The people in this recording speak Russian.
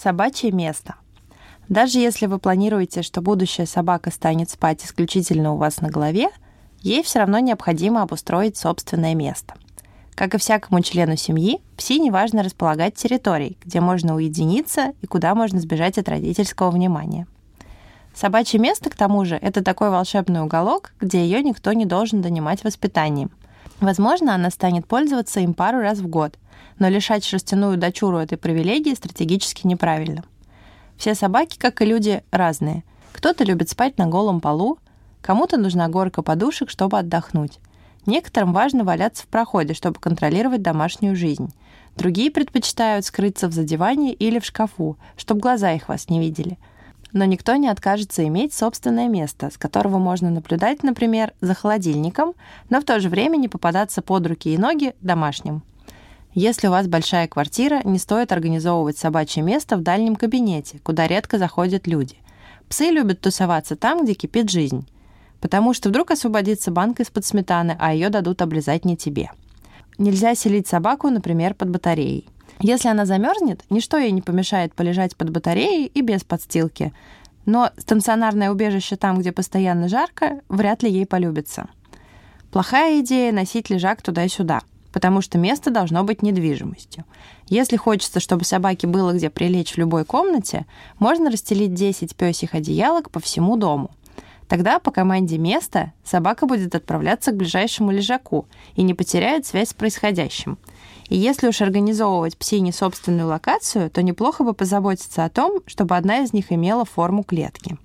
Собачье место. Даже если вы планируете, что будущая собака станет спать исключительно у вас на голове, ей все равно необходимо обустроить собственное место. Как и всякому члену семьи, псине важно располагать территорией, где можно уединиться и куда можно сбежать от родительского внимания. Собачье место, к тому же, это такой волшебный уголок, где ее никто не должен донимать воспитанием. Возможно, она станет пользоваться им пару раз в год – но лишать шерстяную дочуру этой привилегии стратегически неправильно. Все собаки, как и люди, разные. Кто-то любит спать на голом полу, кому-то нужна горка подушек, чтобы отдохнуть. Некоторым важно валяться в проходе, чтобы контролировать домашнюю жизнь. Другие предпочитают скрыться в задевании или в шкафу, чтобы глаза их вас не видели. Но никто не откажется иметь собственное место, с которого можно наблюдать, например, за холодильником, но в то же время не попадаться под руки и ноги домашним. Если у вас большая квартира, не стоит организовывать собачье место в дальнем кабинете, куда редко заходят люди. Псы любят тусоваться там, где кипит жизнь. Потому что вдруг освободится банка из-под сметаны, а ее дадут облизать не тебе. Нельзя селить собаку, например, под батареей. Если она замерзнет, ничто ей не помешает полежать под батареей и без подстилки. Но стационарное убежище там, где постоянно жарко, вряд ли ей полюбится. Плохая идея носить лежак туда и сюда – потому что место должно быть недвижимостью. Если хочется, чтобы собаке было где прилечь в любой комнате, можно расстелить 10 пёсих одеялок по всему дому. Тогда по команде места собака будет отправляться к ближайшему лежаку и не потеряет связь с происходящим. И если уж организовывать псине собственную локацию, то неплохо бы позаботиться о том, чтобы одна из них имела форму клетки.